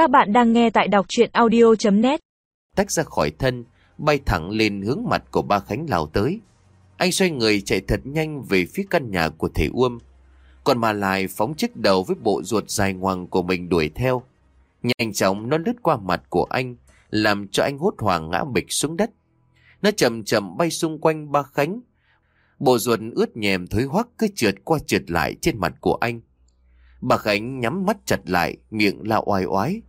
Các bạn đang nghe tại đọc chuyện audio.net Tách ra khỏi thân, bay thẳng lên hướng mặt của ba Khánh lao tới. Anh xoay người chạy thật nhanh về phía căn nhà của thầy Uông. Còn mà lại phóng chiếc đầu với bộ ruột dài ngoằng của mình đuổi theo. Nhanh chóng nó lướt qua mặt của anh, làm cho anh hốt hoảng ngã bịch xuống đất. Nó chậm chậm bay xung quanh ba Khánh. Bộ ruột ướt nhèm thối hoắc cứ trượt qua trượt lại trên mặt của anh. Bà Khánh nhắm mắt chặt lại, miệng la oai oái.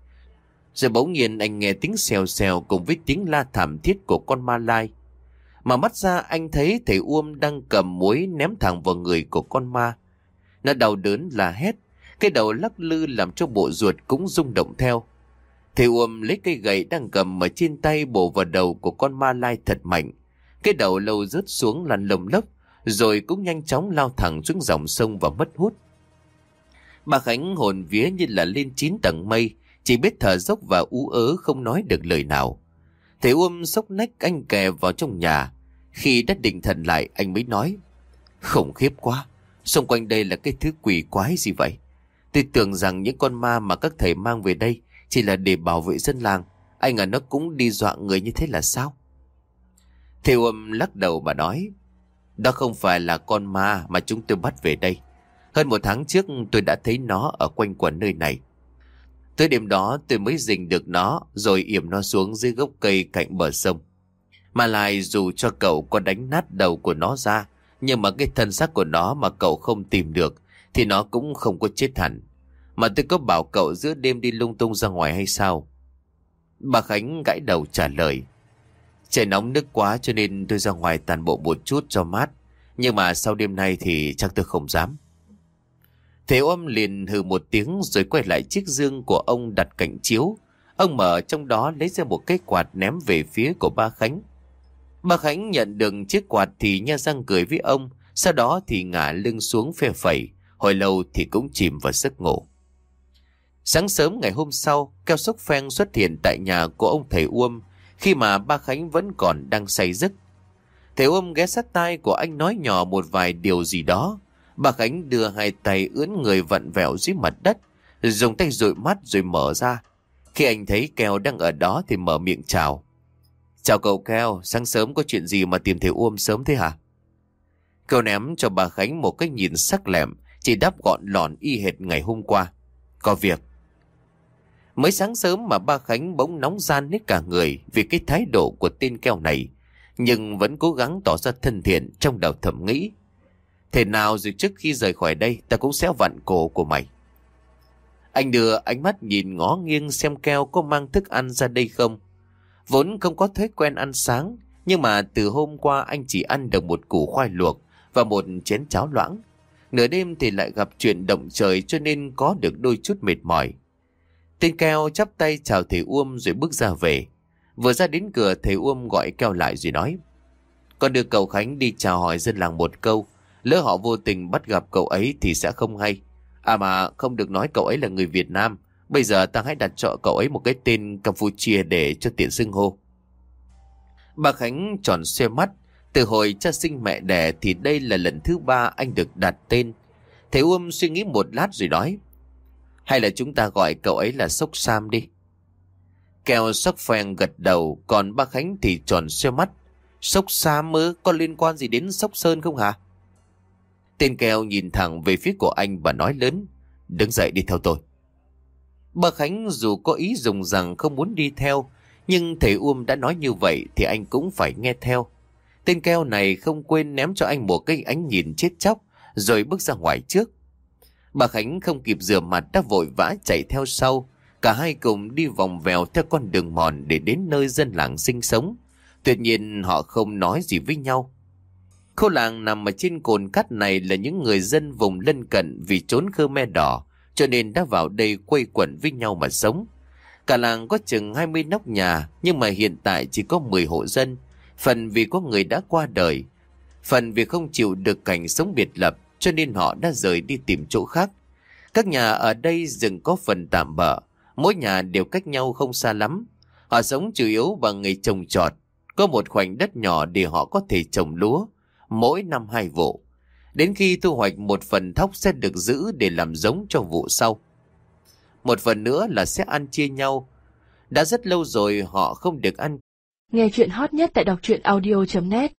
Rồi bỗng nhiên anh nghe tiếng xèo xèo cùng với tiếng la thảm thiết của con ma lai. Mà mắt ra anh thấy thầy Uông đang cầm muối ném thẳng vào người của con ma. Nó đau đớn là hét, cái đầu lắc lư làm cho bộ ruột cũng rung động theo. Thầy Uông lấy cây gậy đang cầm ở trên tay bổ vào đầu của con ma lai thật mạnh. Cái đầu lâu rớt xuống lăn lồng lốc, rồi cũng nhanh chóng lao thẳng xuống dòng sông và mất hút. Bà Khánh hồn vía như là lên chín tầng mây, chỉ biết thở dốc và ú ớ không nói được lời nào. Thầy Uông sốc nách anh kè vào trong nhà. Khi đã định thần lại anh mới nói. Khủng khiếp quá, xung quanh đây là cái thứ quỷ quái gì vậy? Tôi tưởng rằng những con ma mà các thầy mang về đây chỉ là để bảo vệ dân làng. Anh à nó cũng đi dọa người như thế là sao? Thầy Uông lắc đầu mà nói. Đó không phải là con ma mà chúng tôi bắt về đây. Hơn một tháng trước tôi đã thấy nó ở quanh quẩn nơi này. Tới đêm đó tôi mới dình được nó rồi yểm nó xuống dưới gốc cây cạnh bờ sông. Mà lại dù cho cậu có đánh nát đầu của nó ra, nhưng mà cái thân xác của nó mà cậu không tìm được thì nó cũng không có chết hẳn. Mà tôi có bảo cậu giữa đêm đi lung tung ra ngoài hay sao? Bà Khánh gãi đầu trả lời. Trời nóng nức quá cho nên tôi ra ngoài tàn bộ một chút cho mát. Nhưng mà sau đêm nay thì chắc tôi không dám. Thế ôm liền hừ một tiếng rồi quay lại chiếc dương của ông đặt cạnh chiếu. Ông mở trong đó lấy ra một cái quạt ném về phía của ba Khánh. Ba Khánh nhận được chiếc quạt thì nha răng cười với ông, sau đó thì ngả lưng xuống phe phẩy, hồi lâu thì cũng chìm vào giấc ngủ. Sáng sớm ngày hôm sau, keo sốc phen xuất hiện tại nhà của ông thầy Uông, khi mà ba Khánh vẫn còn đang say giấc. Thầy Uông ghé sát tai của anh nói nhỏ một vài điều gì đó, Bà Khánh đưa hai tay ướn người vặn vẹo dưới mặt đất, dùng tay dụi mắt rồi mở ra. Khi anh thấy Keo đang ở đó thì mở miệng chào. Chào cậu Keo, sáng sớm có chuyện gì mà tìm thấy Uông sớm thế hả? Keo ném cho bà Khánh một cái nhìn sắc lẹm, chỉ đáp gọn lọn y hệt ngày hôm qua. Có việc. Mới sáng sớm mà ba Khánh bỗng nóng gian hết cả người vì cái thái độ của tên Keo này, nhưng vẫn cố gắng tỏ ra thân thiện trong đầu thẩm nghĩ. Thế nào rồi trước khi rời khỏi đây ta cũng sẽ vặn cổ của mày. Anh đưa ánh mắt nhìn ngó nghiêng xem keo có mang thức ăn ra đây không. Vốn không có thói quen ăn sáng, nhưng mà từ hôm qua anh chỉ ăn được một củ khoai luộc và một chén cháo loãng. Nửa đêm thì lại gặp chuyện động trời cho nên có được đôi chút mệt mỏi. Tên keo chắp tay chào thầy Uông rồi bước ra về. Vừa ra đến cửa thầy Uông gọi keo lại rồi nói. Con đưa cậu Khánh đi chào hỏi dân làng một câu. Lỡ họ vô tình bắt gặp cậu ấy thì sẽ không hay. À mà không được nói cậu ấy là người Việt Nam. Bây giờ ta hãy đặt cho cậu ấy một cái tên Campuchia để cho tiện xưng hô. Bà Khánh tròn xe mắt. Từ hồi cha sinh mẹ đẻ thì đây là lần thứ ba anh được đặt tên. Thầy Uông suy nghĩ một lát rồi nói. Hay là chúng ta gọi cậu ấy là Sốc Sam đi. Kèo Sốc Phèn gật đầu, còn ba Khánh thì tròn xe mắt. Sốc Sam ư? có liên quan gì đến Sốc Sơn không hả? Tên kèo nhìn thẳng về phía của anh và nói lớn. Đứng dậy đi theo tôi. Bà Khánh dù có ý dùng rằng không muốn đi theo, nhưng thầy Uông đã nói như vậy thì anh cũng phải nghe theo. Tên keo này không quên ném cho anh một cái ánh nhìn chết chóc, rồi bước ra ngoài trước. Bà Khánh không kịp rửa mặt đã vội vã chạy theo sau. Cả hai cùng đi vòng vèo theo con đường mòn để đến nơi dân làng sinh sống. Tuyệt nhiên họ không nói gì với nhau. Khu làng nằm ở trên cồn cát này là những người dân vùng lân cận vì trốn Khmer đỏ, cho nên đã vào đây quây quẩn với nhau mà sống. Cả làng có chừng 20 nóc nhà, nhưng mà hiện tại chỉ có 10 hộ dân. Phần vì có người đã qua đời, phần vì không chịu được cảnh sống biệt lập, cho nên họ đã rời đi tìm chỗ khác. Các nhà ở đây dừng có phần tạm bỡ, mỗi nhà đều cách nhau không xa lắm. Họ sống chủ yếu bằng nghề trồng trọt, có một khoảnh đất nhỏ để họ có thể trồng lúa, mỗi năm hai vụ. Đến khi thu hoạch một phần thóc sẽ được giữ để làm giống cho vụ sau. một phần nữa là sẽ ăn chia nhau. Đã rất lâu rồi họ không được ăn. Nghe chuyện hot nhất tại đọc truyện audio.net